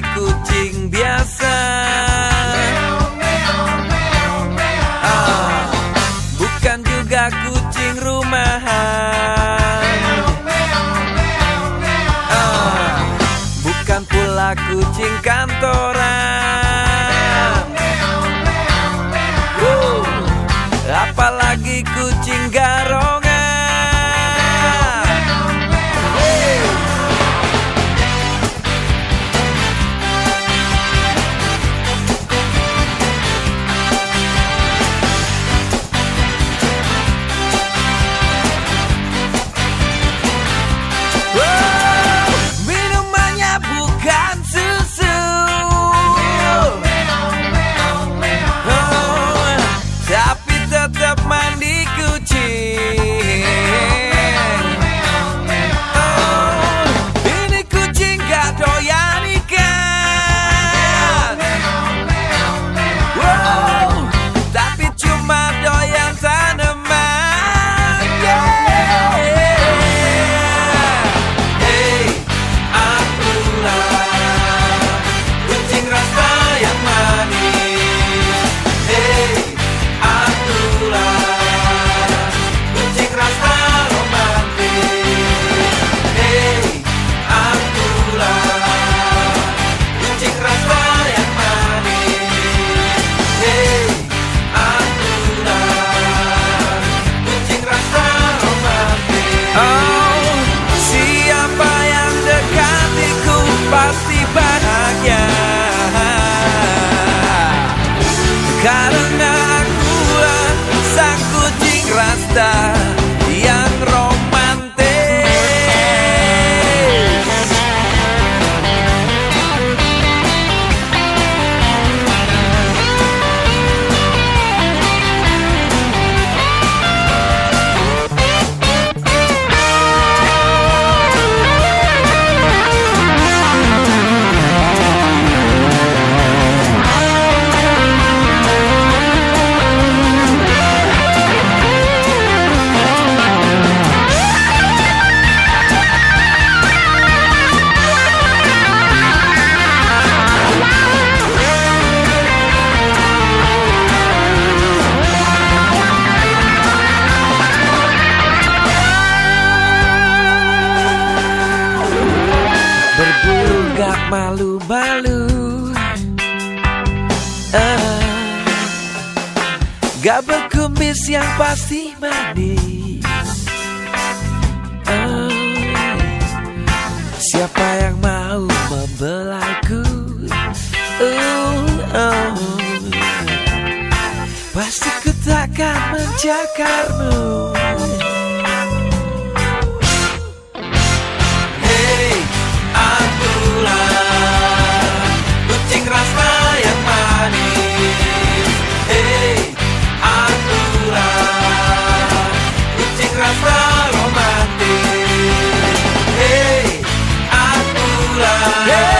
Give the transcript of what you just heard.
kucing biasa. Ah, Bukan juga kucing rumahan. Ah, Bukan pula kucing kantoran. Uh, Apalagi kucing garong malu-malu. Uh, Gak berkumis yang pasti manis. Uh, Siapa yang mau membelaiku uh, uh, Pasti ku takkan menjakarmu Yeah.